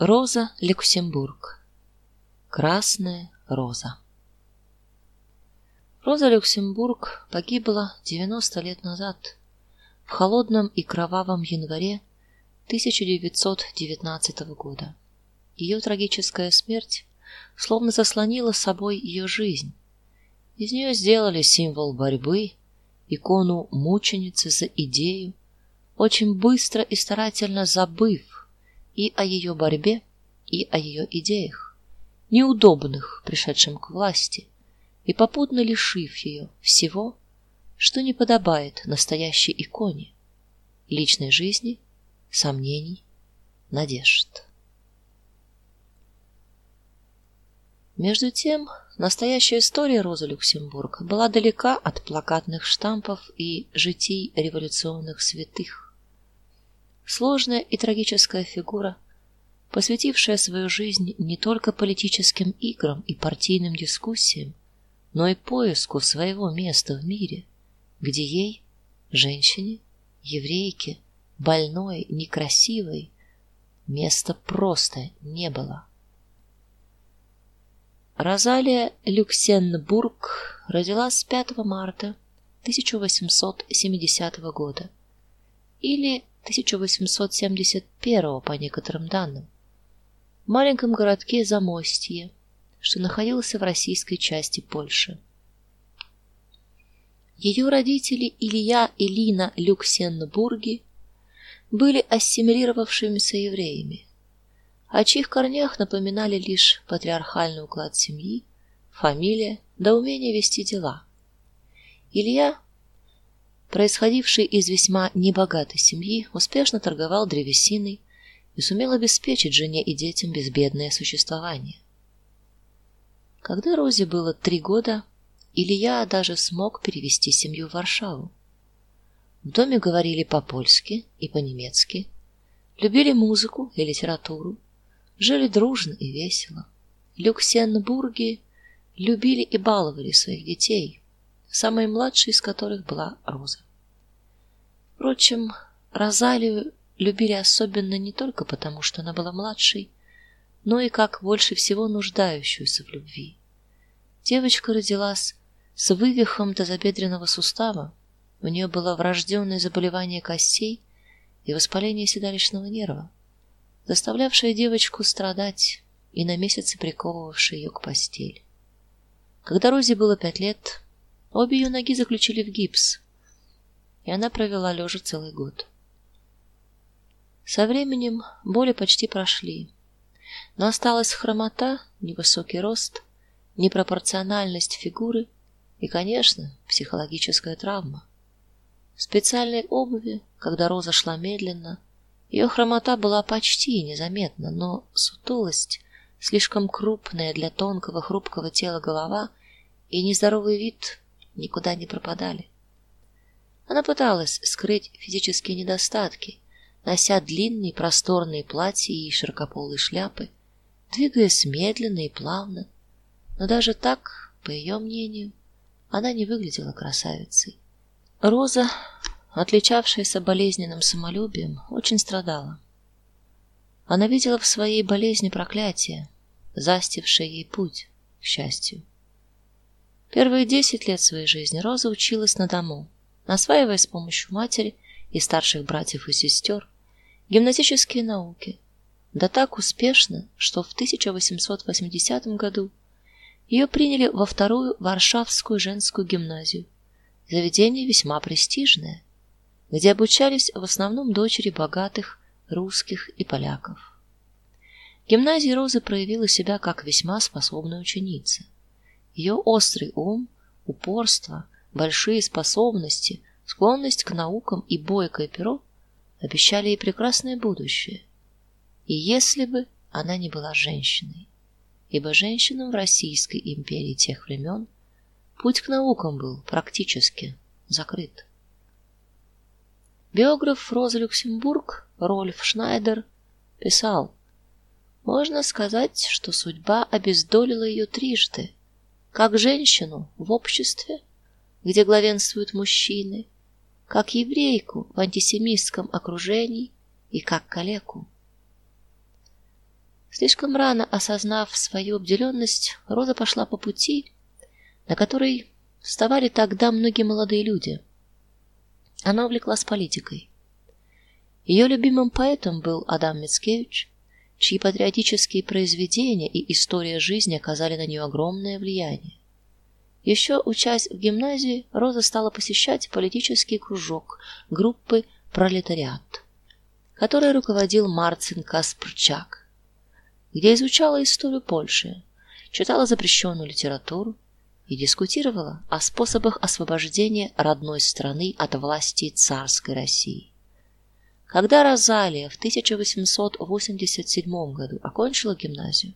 Роза Люксембург. Красная роза. Роза Люксембург погибла 90 лет назад в холодном и кровавом январе 1919 года. Ее трагическая смерть словно заслонила собой ее жизнь. Из нее сделали символ борьбы, икону мученицы за идею, очень быстро и старательно забыв и о ее борьбе, и о ее идеях, неудобных пришедшим к власти, и попутно лишив ее всего, что не подобает настоящей иконе личной жизни, сомнений, надежд. Между тем, настоящая история Розы Люксембург была далека от плакатных штампов и житий революционных святых сложная и трагическая фигура, посвятившая свою жизнь не только политическим играм и партийным дискуссиям, но и поиску своего места в мире, где ей, женщине, еврейке, больной, некрасивой, места просто не было. Розалия Люксембург родилась 5 марта 1870 года или 1871 по некоторым данным, в маленьком городке Замостье, что находился в российской части Польши. Ее родители Илья и Лина Люксембурги были ассимилировавшимися евреями, о чьих корнях напоминали лишь патриархальный уклад семьи, фамилия да умение вести дела. Илья происходивший из весьма небогатой семьи, успешно торговал древесиной и сумел обеспечить жене и детям безбедное существование. Когда Розе было три года, Илья даже смог перевести семью в Варшаву. В доме говорили по-польски и по-немецки, любили музыку и литературу, жили дружно и весело. Люксембурги любили и баловали своих детей, самой младшей из которых была Роза. Впрочем, Розалию любили особенно не только потому, что она была младшей, но и как больше всего нуждающуюся в любви. Девочка родилась с вывихом тазобедренного сустава, у нее было врожденное заболевание костей и воспаление седалищного нерва, заставлявшее девочку страдать и на месяцы приковывавшее ее к постели. Когда Розе было пять лет, Обе ее ноги заключили в гипс, и она провела лежа целый год. Со временем боли почти прошли, но осталась хромота, невысокий рост, непропорциональность фигуры и, конечно, психологическая травма. В специальной обуви, когда Роза шла медленно, ее хромота была почти незаметна, но сутулость, слишком крупная для тонкого хрупкого тела голова и нездоровый вид никуда не пропадали. Она пыталась скрыть физические недостатки, нося длинные просторные платья и широкополые шляпы, двигаясь медленно и плавно, но даже так, по ее мнению, она не выглядела красавицей. Роза, отличавшаяся болезненным самолюбием, очень страдала. Она видела в своей болезни проклятие, застившее ей путь к счастью. Первые десять лет своей жизни Роза училась на дому, осваивая с помощью матери и старших братьев и сестер гимназические науки. Да так успешно, что в 1880 году ее приняли во вторую Варшавскую женскую гимназию. Заведение весьма престижное, где обучались в основном дочери богатых русских и поляков. В гимназии Роза проявила себя как весьма способная ученица. Ее острый ум, упорство, большие способности, склонность к наукам и бойкое перо обещали ей прекрасное будущее. И если бы она не была женщиной, ибо женщинам в Российской империи тех времен путь к наукам был практически закрыт. Биограф Розы Люксембург Рольф Шнайдер писал: "Можно сказать, что судьба обездолила ее трижды как женщину в обществе, где главенствуют мужчины, как еврейку в антисемитском окружении и как калеку. Слишком рано осознав свою обделенность, Роза пошла по пути, на который вставали тогда многие молодые люди. Она увлеклась политикой. Ее любимым поэтом был Адам Мицкевич, чьи патриотические произведения и история жизни оказали на нее огромное влияние. Еще учась в гимназии, Роза стала посещать политический кружок группы Пролетариат, который руководил Марцин Каспрчак, где изучала историю Польши, читала запрещенную литературу и дискутировала о способах освобождения родной страны от власти царской России. Когда Розалия в 1887 году окончила гимназию,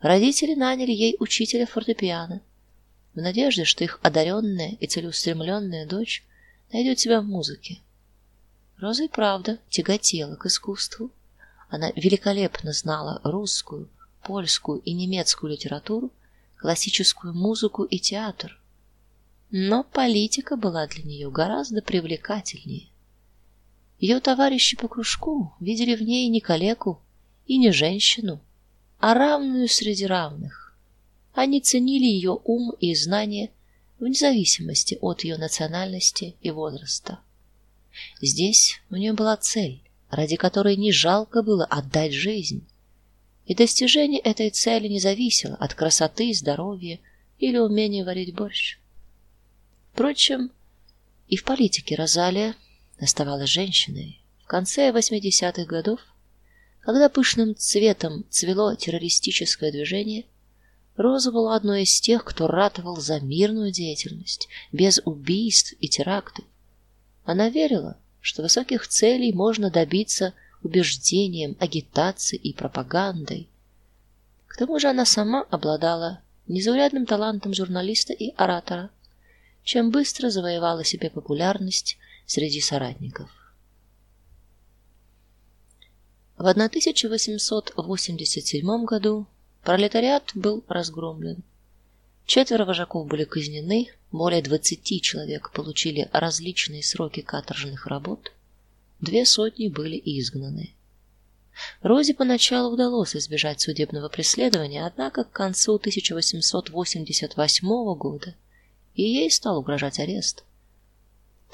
родители наняли ей учителя фортепиано в надежде, что их одаренная и целеустремленная дочь найдет себя в музыке. Роза и правда тяготела к искусству. Она великолепно знала русскую, польскую и немецкую литературу, классическую музыку и театр. Но политика была для нее гораздо привлекательнее. Ее товарищи по кружку видели в ней не калеку и не женщину, а равную среди равных. Они ценили ее ум и знания вне зависимости от ее национальности и возраста. Здесь у нее была цель, ради которой не жалко было отдать жизнь. И достижение этой цели не зависело от красоты, здоровья или умения варить борщ. Впрочем, и в политике Розалия оставалась женщиной. В конце 80-х годов, когда пышным цветом цвело террористическое движение, Роза была одной из тех, кто ратовал за мирную деятельность, без убийств и терактов. Она верила, что высоких целей можно добиться убеждением, агитацией и пропагандой. К тому же она сама обладала незаурядным талантом журналиста и оратора, чем быстро завоевала себе популярность среди соратников. В 1887 году Пролетариат был разгромлен. Четверо вожаков были казнены, более двадцати человек получили различные сроки каторжных работ, две сотни были изгнаны. Розе поначалу удалось избежать судебного преследования, однако к концу 1888 года и ей стал угрожать арест.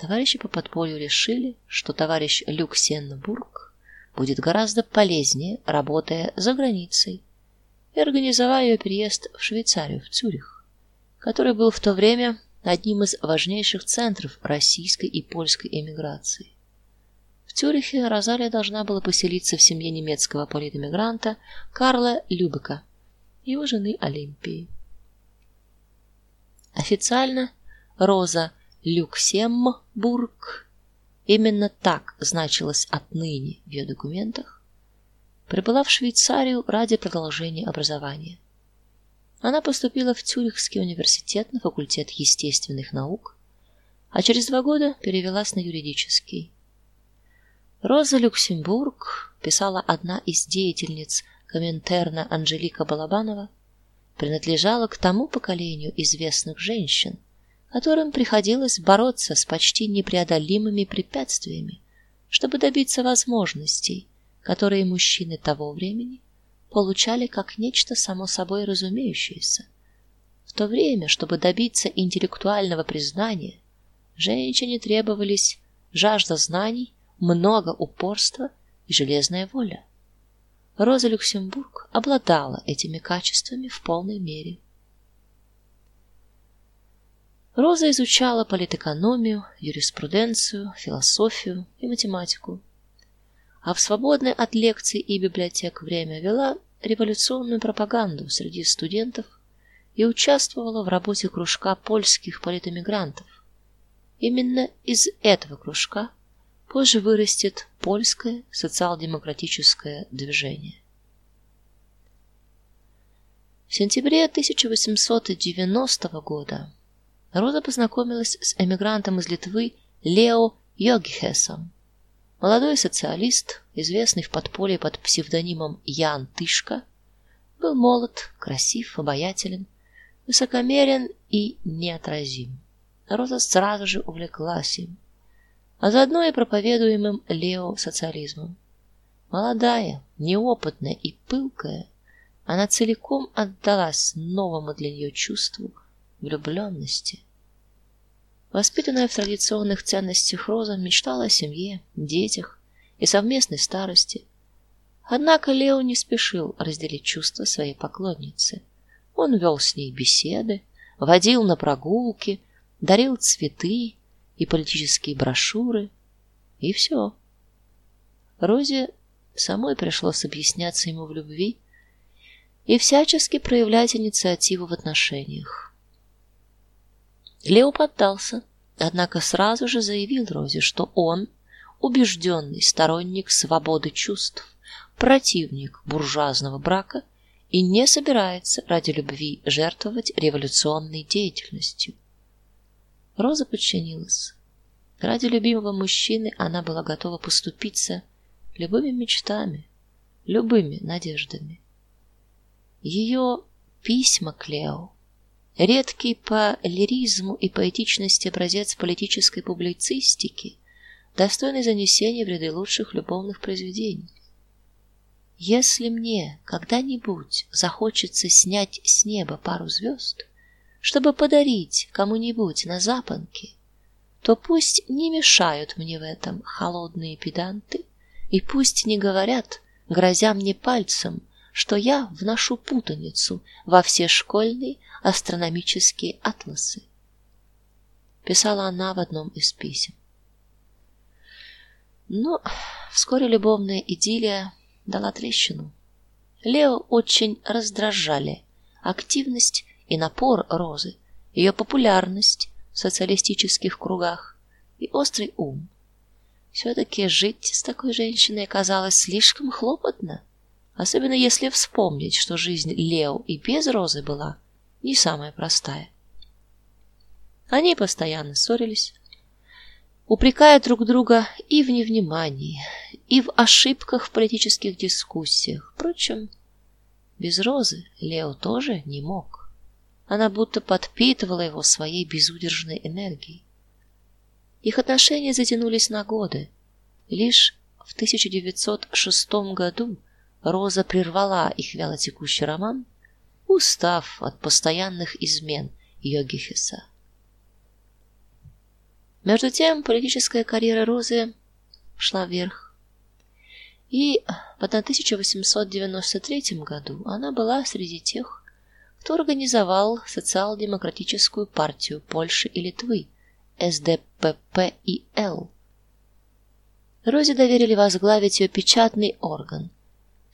Товарищи по подполью решили, что товарищ Люксенбург будет гораздо полезнее, работая за границей и организовал ее переезд в Швейцарию, в Цюрих, который был в то время одним из важнейших центров российской и польской эмиграции. В Цюрихе Розалия должна была поселиться в семье немецкого политэмигранта Карла Любека его жены Олимпии. Официально Роза Люксембург именно так значилось отныне в ее документах прибыла в Швейцарию ради продолжения образования. Она поступила в Цюрихский университет на факультет естественных наук, а через два года перевелась на юридический. Роза Люксембург, писала одна из деятельниц Коминтерна Анжелика Балабанова, принадлежала к тому поколению известных женщин, которым приходилось бороться с почти непреодолимыми препятствиями, чтобы добиться возможностей, которые мужчины того времени получали как нечто само собой разумеющееся. В то время, чтобы добиться интеллектуального признания, женщине требовались жажда знаний, много упорства и железная воля. Роза Люксембург обладала этими качествами в полной мере. Роза изучала политэкономию, юриспруденцию, философию и математику а в свободное от лекций и библиотек время вела революционную пропаганду среди студентов и участвовала в работе кружка польских политэмигрантов. Именно из этого кружка позже вырастет польское социал-демократическое движение. В сентябре 1890 года Роза познакомилась с эмигрантом из Литвы Лео Йогхесом, Молодой социалист, известный в подполье под псевдонимом Ян Тышка, был молод, красив, обаятелен, высокомерен и неотразим. Роза сразу же увлеклась им, а заодно и проповедуемым Лео социализмом. Молодая, неопытная и пылкая, Она целиком отдалась новому для нее чувству влюбленности. Воспитанная в традиционных ценностях Роза мечтала о семье, детях и совместной старости. Однако Лео не спешил разделить чувства своей поклонницы. Он вел с ней беседы, водил на прогулки, дарил цветы и политические брошюры, и все. Розе самой пришлось объясняться ему в любви и всячески проявлять инициативу в отношениях. Лео поддался, однако сразу же заявил Розе, что он убежденный сторонник свободы чувств, противник буржуазного брака и не собирается ради любви жертвовать революционной деятельностью. Роза подчинилась. Ради любимого мужчины она была готова поступиться любыми мечтами, любыми надеждами. Ее письма Клео, редкий по лиризму и поэтичности образец политической публицистики, достойный занесения в ряды лучших любовных произведений. Если мне когда-нибудь захочется снять с неба пару звезд, чтобы подарить кому-нибудь на запонке, то пусть не мешают мне в этом холодные педанты, и пусть не говорят, грозя мне пальцем, что я вношу путаницу во все школьные астрономические атласы. Писала она в одном из писем. Но вскоре любовная идиллия дала трещину. Лео очень раздражали активность и напор Розы, ее популярность в социалистических кругах и острый ум. все таки жить с такой женщиной оказалось слишком хлопотно, особенно если вспомнить, что жизнь Лео и без Розы была не самая простая. Они постоянно ссорились, упрекая друг друга и в невнимании, и в ошибках в политических дискуссиях. Впрочем, без Розы Лео тоже не мог. Она будто подпитывала его своей безудержной энергией. Их отношения затянулись на годы. Лишь в 1906 году Роза прервала их вялотекущий роман, устав от постоянных измен Йогихеса. Между тем, политическая карьера Розы шла вверх. И в 1893 году она была среди тех, кто организовал социал-демократическую партию Польши и Литвы, СДППИЛ. Розе доверили возглавить ее печатный орган.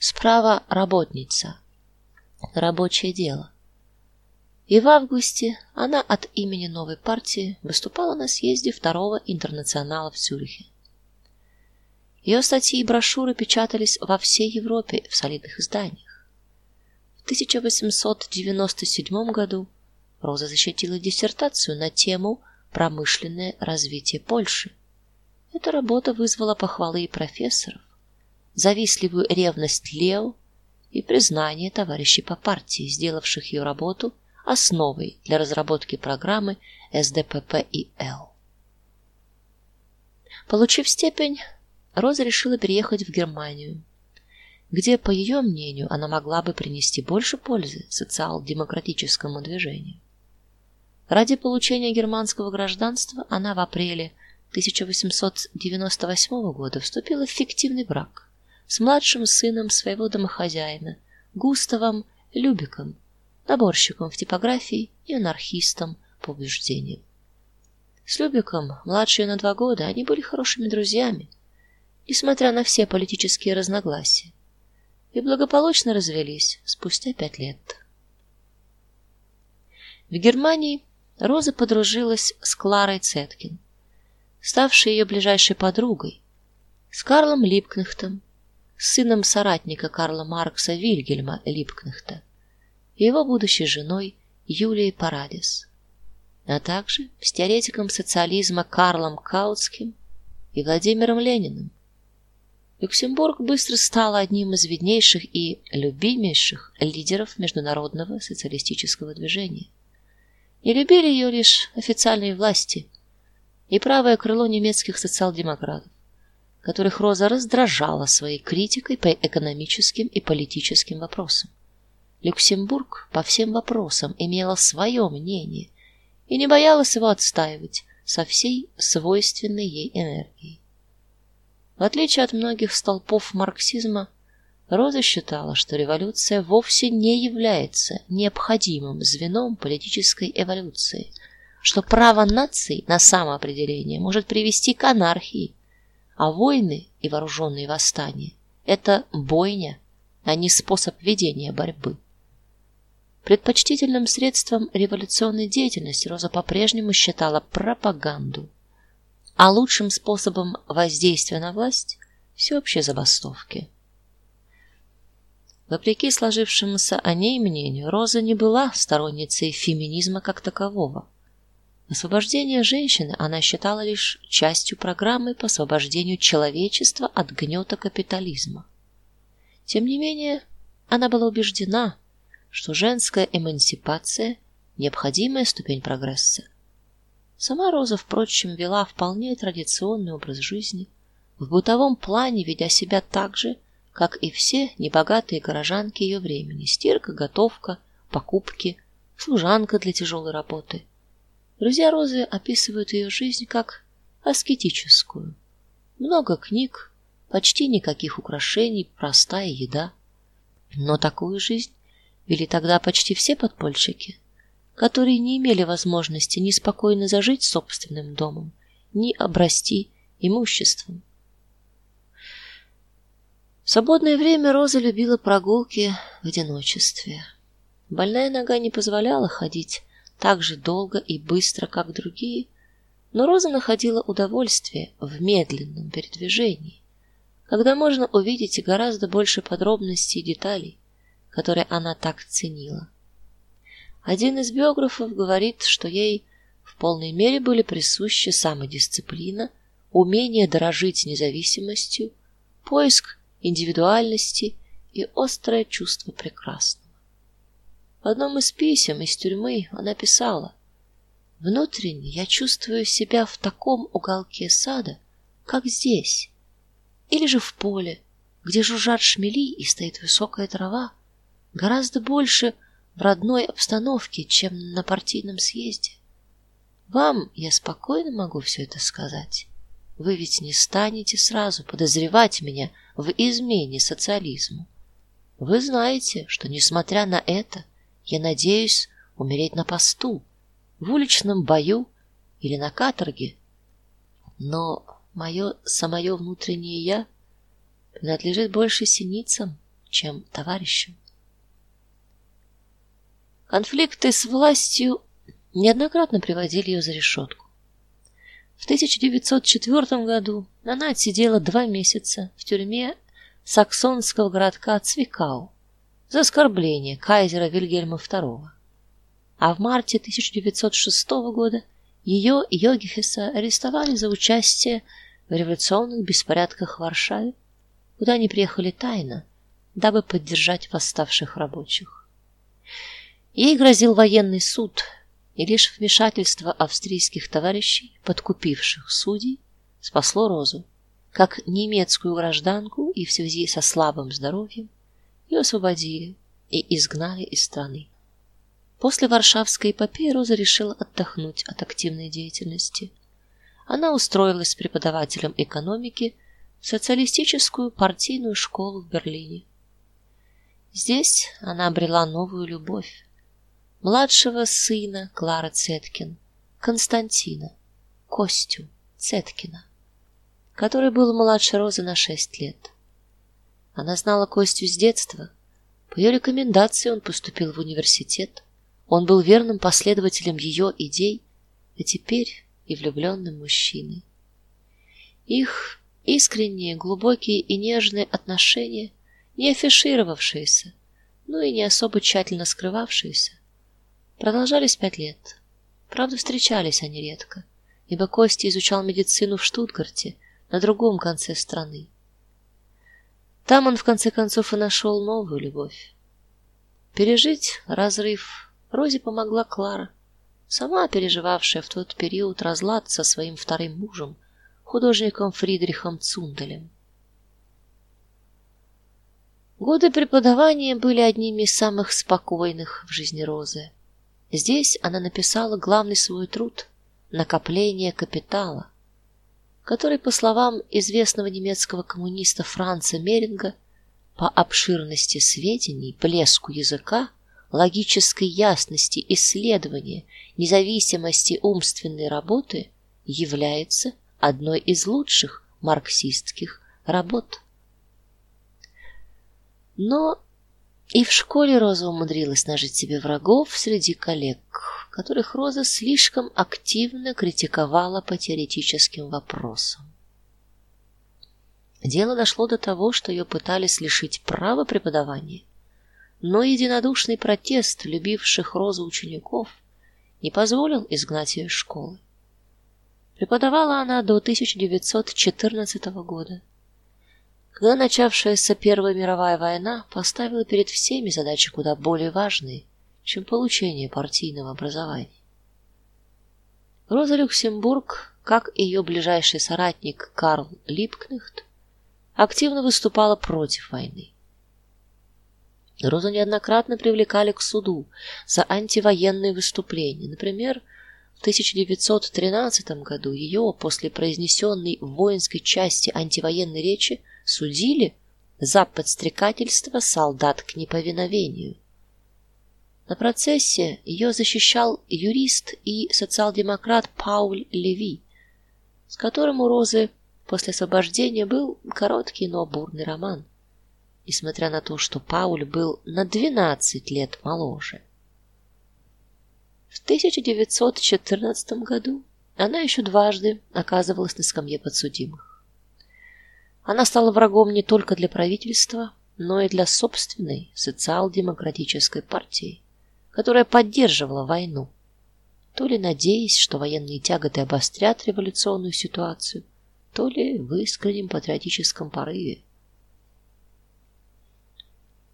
Справа работница. Рабочее дело. И в августе она от имени новой партии выступала на съезде второго интернационала в Цюрихе. Ее статьи и брошюры печатались во всей Европе в солидных изданиях. В 1897 году Роза защитила диссертацию на тему Промышленное развитие Польши. Эта работа вызвала похвалы и профессоров, завистливую ревность Лео и признание товарищей по партии, сделавших ее работу основой для разработки программы СДППИЛ. Получив степень, Роза решила переехать в Германию, где, по ее мнению, она могла бы принести больше пользы социал-демократическому движению. Ради получения германского гражданства она в апреле 1898 года вступила в фиктивный брак с младшим сыном своего домохозяина Густавом Любиком, наборщиком в типографии и анархистом по убеждениям. С Любиком, младше на два года, они были хорошими друзьями, несмотря на все политические разногласия, и благополучно развелись спустя пять лет. В Германии Роза подружилась с Кларой Цеткин, ставшей ее ближайшей подругой, с Карлом Липкнехтом, сыном соратника Карла Маркса Вильгельма Липкнехта и его будущей женой Юлией Парадис, а также с теоретиком социализма Карлом Каутским и Владимиром Лениным. Люксембург быстро стал одним из виднейших и любимейших лидеров международного социалистического движения. Не любили ее лишь официальные власти и правое крыло немецких социал-демократов, которых Роза раздражала своей критикой по экономическим и политическим вопросам. Люксембург по всем вопросам имела свое мнение и не боялась его отстаивать со всей свойственной ей энергией. В отличие от многих столпов марксизма, Роза считала, что революция вовсе не является необходимым звеном политической эволюции, что право наций на самоопределение может привести к анархии, а войны и вооруженные восстания это бойня, а не способ ведения борьбы. Предпочтительным средством революционной деятельности Роза по-прежнему считала пропаганду, а лучшим способом воздействия на власть всеобщие забастовки. Вопреки сложившемуся о ней мнению, Роза не была сторонницей феминизма как такового. Освобождение женщины она считала лишь частью программы по освобождению человечества от гнета капитализма. Тем не менее, она была убеждена, что женская эмансипация необходимая ступень прогресса. Сама Роза, впрочем, вела вполне традиционный образ жизни, в бытовом плане ведя себя так же, как и все небогатые горожанки ее времени: стирка, готовка, покупки, служанка для тяжелой работы. Друзья Розы описывают ее жизнь как аскетическую. Много книг, почти никаких украшений, простая еда. Но такую жизнь вели тогда почти все подпольщики, которые не имели возможности ни спокойно зажить собственным домом, ни обрасти имуществом. В свободное время Роза любила прогулки в одиночестве. Больная нога не позволяла ходить так же долго и быстро, как другие, но Роза находила удовольствие в медленном передвижении, когда можно увидеть гораздо больше подробностей и деталей, которые она так ценила. Один из биографов говорит, что ей в полной мере были присущи самодисциплина, умение дорожить независимостью, поиск индивидуальности и острое чувство прекрасного. В одном из писем из тюрьмы она писала: "Внутренне я чувствую себя в таком уголке сада, как здесь, или же в поле, где жужжат шмели и стоит высокая трава, гораздо больше в родной обстановке, чем на партийном съезде. Вам я спокойно могу все это сказать. Вы ведь не станете сразу подозревать меня в измене социализму. Вы знаете, что несмотря на это, я надеюсь умереть на посту, в уличном бою или на каторге. Но мое самое внутреннее я принадлежит больше синицам, чем товарищам. Конфликты с властью неоднократно приводили ее за решетку. В 1904 году она отсидела два месяца в тюрьме саксонского городка Цвикау за оскорбление кайзера Вильгельма II. А в марте 1906 года ее Йогихеса арестовали за участие в революционных беспорядках в Варшаве, куда они приехали тайно, дабы поддержать восставших рабочих. Ей грозил военный суд, и лишь вмешательство австрийских товарищей, подкупивших судей, спасло Розу, как немецкую гражданку, и в связи со слабым здоровьем ее освободили и изгнали из страны. После Варшавской эпопеи Роза решила отдохнуть от активной деятельности. Она устроилась преподавателем экономики в социалистическую партийную школу в Берлине. Здесь она обрела новую любовь младшего сына Клары Цеткин, Константина, Костю Цеткина, который был младше Розы на шесть лет. Она знала Костю с детства. По ее рекомендации он поступил в университет. Он был верным последователем ее идей, а теперь и влюбленным мужчиной. Их искренние, глубокие и нежные отношения, не афишировавшиеся, но и не особо тщательно скрывавшиеся, Продолжались пять лет. Правда, встречались они редко, ибо Костя изучал медицину в Штутгарте, на другом конце страны. Там он в конце концов и нашел новую любовь. Пережить разрыв Розе помогла Клара, сама переживавшая в тот период разлад со своим вторым мужем, художником Фридрихом Цунделем. Годы преподавания были одними из самых спокойных в жизни Розы. Здесь она написала главный свой труд Накопление капитала, который, по словам известного немецкого коммуниста Франца Меринга, по обширности сведений, блеску языка, логической ясности исследования, независимости умственной работы является одной из лучших марксистских работ. Но и в школе Роза умудрилась нажить себе врагов среди коллег, которых Роза слишком активно критиковала по теоретическим вопросам. Дело дошло до того, что ее пытались лишить права преподавания, но единодушный протест любивших Розу учеников не позволил изгнать ее из школы. Преподавала она до 1914 года когда начавшаяся Первая мировая война поставила перед всеми задачи куда более важные, чем получение партийного образования. Роза Люксембург, как ее ближайший соратник Карл Липкнехт, активно выступала против войны. Розу неоднократно привлекали к суду за антивоенные выступления. Например, в 1913 году ее после произнесенной в воинской части антивоенной речи судили за подстрекательство солдат к неповиновению. На процессе ее защищал юрист и социал-демократ Пауль Леви, с которым у Розы после освобождения был короткий, но бурный роман, несмотря на то, что Пауль был на 12 лет моложе. В 1914 году она еще дважды оказывалась на скамье подсудимых. Она стала врагом не только для правительства, но и для собственной социал-демократической партии, которая поддерживала войну, то ли надеясь, что военные тяготы обострят революционную ситуацию, то ли в искреннем патриотическом порыве.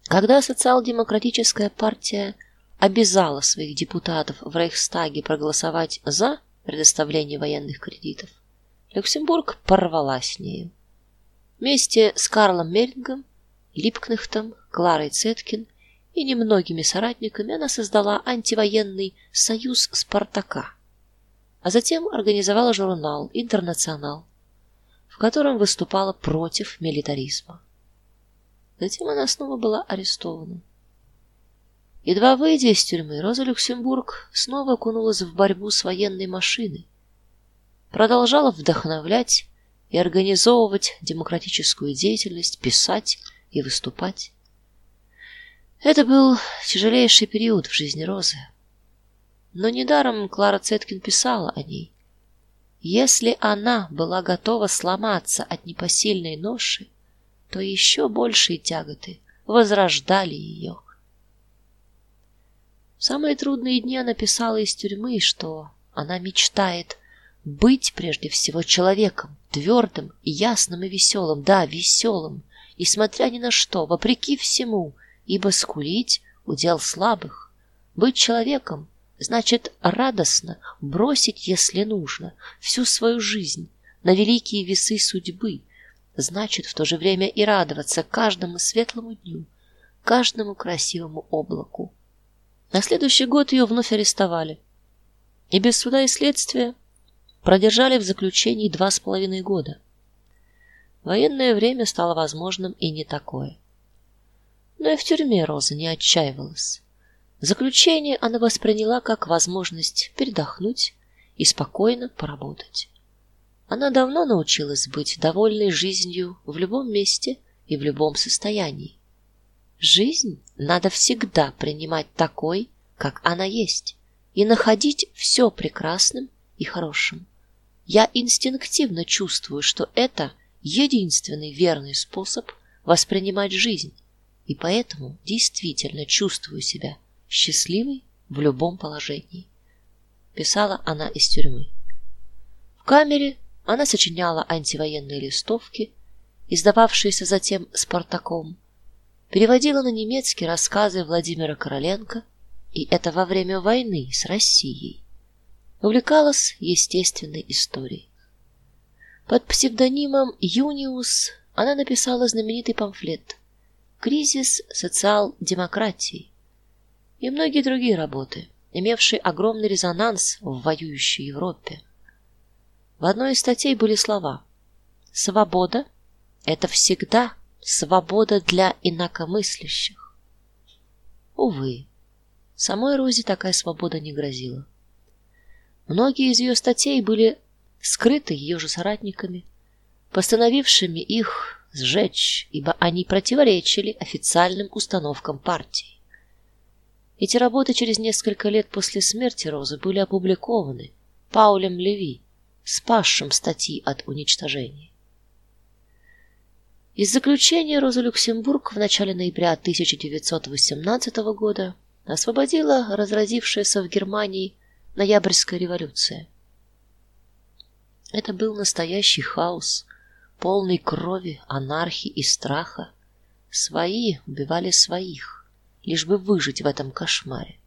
Когда социал-демократическая партия обязала своих депутатов в Рейхстаге проголосовать за предоставление военных кредитов, Люксембург порвала с нею. Вместе с Карлом Мерингом, Липкнехтом, Кларой Цеткин и немногими соратниками она создала антивоенный союз Спартака, а затем организовала журнал Интернационал, в котором выступала против милитаризма. Затем она снова была арестована. Едва выйдя из тюрьмы, Роза Люксембург снова окунулась в борьбу с военной машиной, продолжала вдохновлять и организовывать демократическую деятельность, писать и выступать. Это был тяжелейший период в жизни Розы. Но недаром Клара Цеткин писала о ней. Если она была готова сломаться от непосильной ноши, то еще большие тяготы возрождали ее. В самые трудные дни она писала из тюрьмы, что она мечтает быть прежде всего человеком, твердым, ясным и веселым, да, веселым, несмотря ни на что, вопреки всему, ибо скулить удел слабых. Быть человеком значит радостно бросить, если нужно, всю свою жизнь на великие весы судьбы, значит в то же время и радоваться каждому светлому дню, каждому красивому облаку. На следующий год ее вновь арестовали. И без суда и следствия продержали в заключении два с половиной года. Военное время стало возможным и не такое. Но и в тюрьме Роза не отчаивалась. Заключение она восприняла как возможность передохнуть и спокойно поработать. Она давно научилась быть довольной жизнью в любом месте и в любом состоянии. Жизнь надо всегда принимать такой, как она есть, и находить все прекрасным и хорошим. Я инстинктивно чувствую, что это единственный верный способ воспринимать жизнь, и поэтому действительно чувствую себя счастливой в любом положении. Писала она из тюрьмы. В камере она сочиняла антивоенные листовки, издававшиеся затем Спартаком, переводила на немецкий рассказы Владимира Короленко, и это во время войны с Россией увлекалась естественной историей. Под псевдонимом Юниус она написала знаменитый памфлет Кризис социал-демократии и многие другие работы, имевшие огромный резонанс в воюющей Европе. В одной из статей были слова: "Свобода это всегда свобода для инакомыслящих". Увы, самой Розе такая свобода не грозила. Многие из ее статей были скрыты ее же соратниками, постановившими их сжечь, ибо они противоречили официальным установкам партии. Эти работы через несколько лет после смерти Розы были опубликованы Паулем Леви, спасшим статьи от уничтожения. Из заключения Роза Люксембург в начале ноября 1918 года освободила разразившаяся в Германии ноябрьская революция. Это был настоящий хаос, полный крови, анархии и страха. Свои убивали своих, лишь бы выжить в этом кошмаре.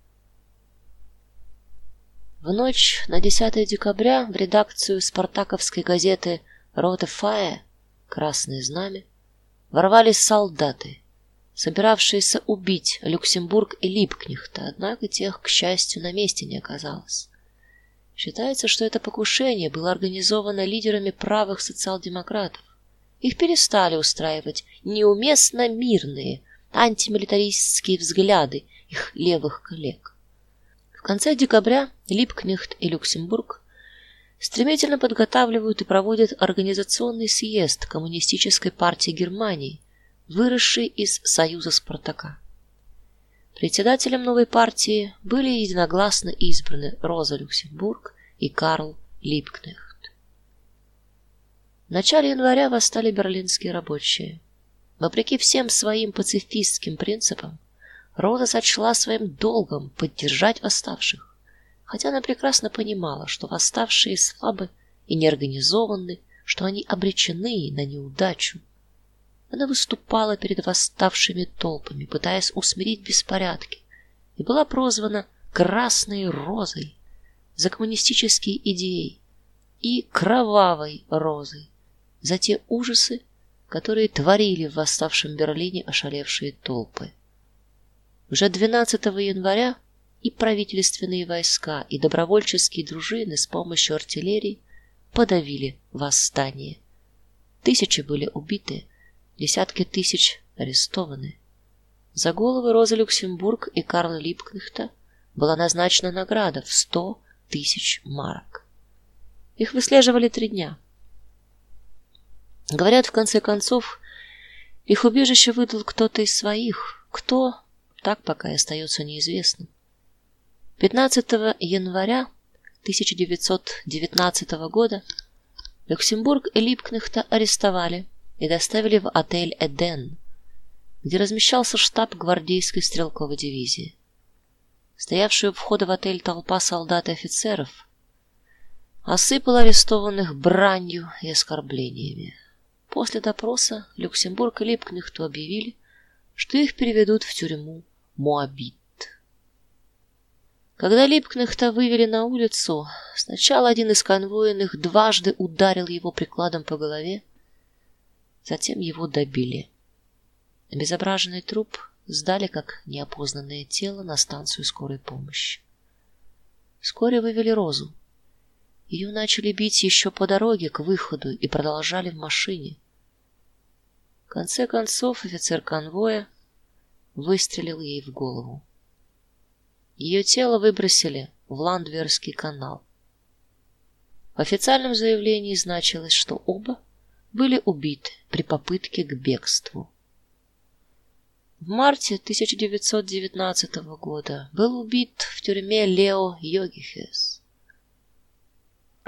В ночь на 10 декабря в редакцию спартаковской газеты Роте Фае Красное знамя ворвались солдаты, собиравшиеся убить Люксембург и Липкнехта, однако тех, к счастью, на месте не оказалось. Считается, что это покушение было организовано лидерами правых социал-демократов. Их перестали устраивать неуместно мирные антимилитаристские взгляды их левых коллег. В конце декабря Липкнехт и Люксембург стремительно подготавливают и проводят организационный съезд коммунистической партии Германии, выросшей из Союза Спартака. Председателем новой партии были единогласно избраны Роза Люксембург и Карл Липкнехт. В начале января восстали берлинские рабочие. Вопреки всем своим пацифистским принципам, Роза сочла своим долгом поддержать восставших, хотя она прекрасно понимала, что восставшие слабы и неорганизованы, что они обречены на неудачу она выступала перед восставшими толпами, пытаясь усмирить беспорядки, и была прозвана Красной розой за коммунистические идеи и Кровавой розой за те ужасы, которые творили в восставшем Берлине ошалевшие толпы. Уже 12 января и правительственные войска, и добровольческие дружины с помощью артиллерии подавили восстание. Тысячи были убиты, Десятки тысяч арестованы. За головы Розы Люксембург и Карла Липкнехта была назначена награда в сто тысяч марок. Их выслеживали три дня. Говорят, в конце концов, их убежище выдал кто-то из своих. Кто, так пока и остается неизвестным. 15 января 1919 года Люксембург и Липкнехта арестовали и доставили в отель Эден, где размещался штаб гвардейской стрелковой дивизии. Стоявшая у входа в отель толпа солдат и офицеров осыпала арестованных бранью и оскорблениями. После допроса Люксембург и Липкнехту объявили, что их переведут в тюрьму Моабит. Когда Липкнехта вывели на улицу, сначала один из конвоиных дважды ударил его прикладом по голове, Затем его добили. Обезображенный труп сдали как неопознанное тело на станцию скорой помощи. Вскоре вывели Розу. Ее начали бить еще по дороге к выходу и продолжали в машине. В конце концов офицер конвоя выстрелил ей в голову. Ее тело выбросили в Ландверский канал. В официальном заявлении значилось, что оба были убиты при попытке к бегству. В марте 1919 года был убит в тюрьме Лео Йогихес.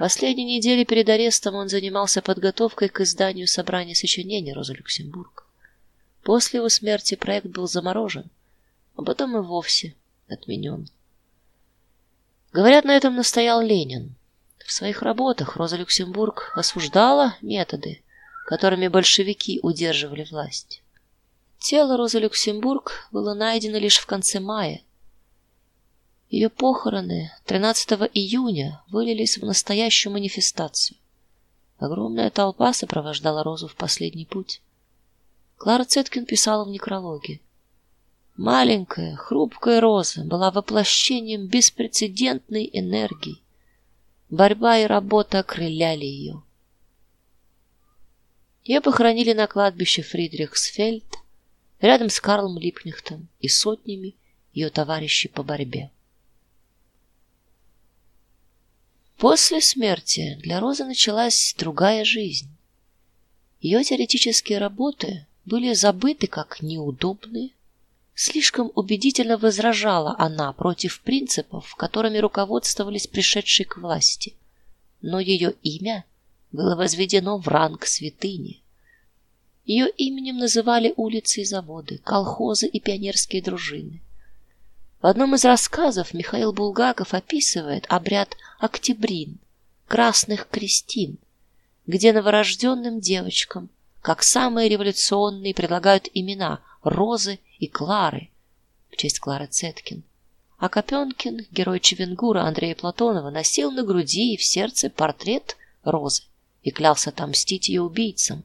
Последние недели перед арестом он занимался подготовкой к изданию собрания сочинений Розы Люксембург. После его смерти проект был заморожен, а потом и вовсе отменен. Говорят, на этом настоял Ленин. В своих работах Роза Люксембург осуждала методы, которыми большевики удерживали власть. Тело Розы Люксембург было найдено лишь в конце мая. Ее похороны 13 июня вылились в настоящую манифестацию. Огромная толпа сопровождала Розу в последний путь. Клара Цеткин писала в некрологе: Маленькая, хрупкая роза была воплощением беспрецедентной энергии. Борьба и работа окрыляли ее. Ее похоронили на кладбище Фридрихсфельд, рядом с Карлом Липкнехтом и сотнями ее товарищей по борьбе. После смерти для Розы началась другая жизнь. Ее теоретические работы были забыты как неудобные, Слишком убедительно возражала она против принципов, которыми руководствовались пришедшие к власти. Но ее имя было возведено в ранг святыни. Ее именем называли улицы и заводы, колхозы и пионерские дружины. В одном из рассказов Михаил Булгаков описывает обряд октябрин, красных крестин, где новорожденным девочкам, как самые революционные, предлагают имена Розы и Клары в честь Клары Цеткин. А Копенкин, герой Чевенгура Андрея Платонова, носил на груди и в сердце портрет Розы и клялся отомстить ее убийцам.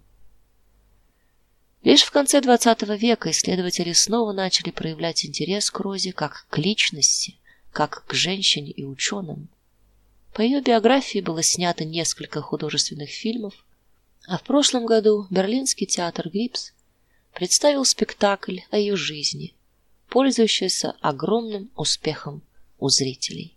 Лишь в конце XX века исследователи снова начали проявлять интерес к Розе как к личности, как к женщине и ученым. По ее биографии было снято несколько художественных фильмов, а в прошлом году Берлинский театр Грипс представил спектакль о ее жизни, пользующийся огромным успехом у зрителей.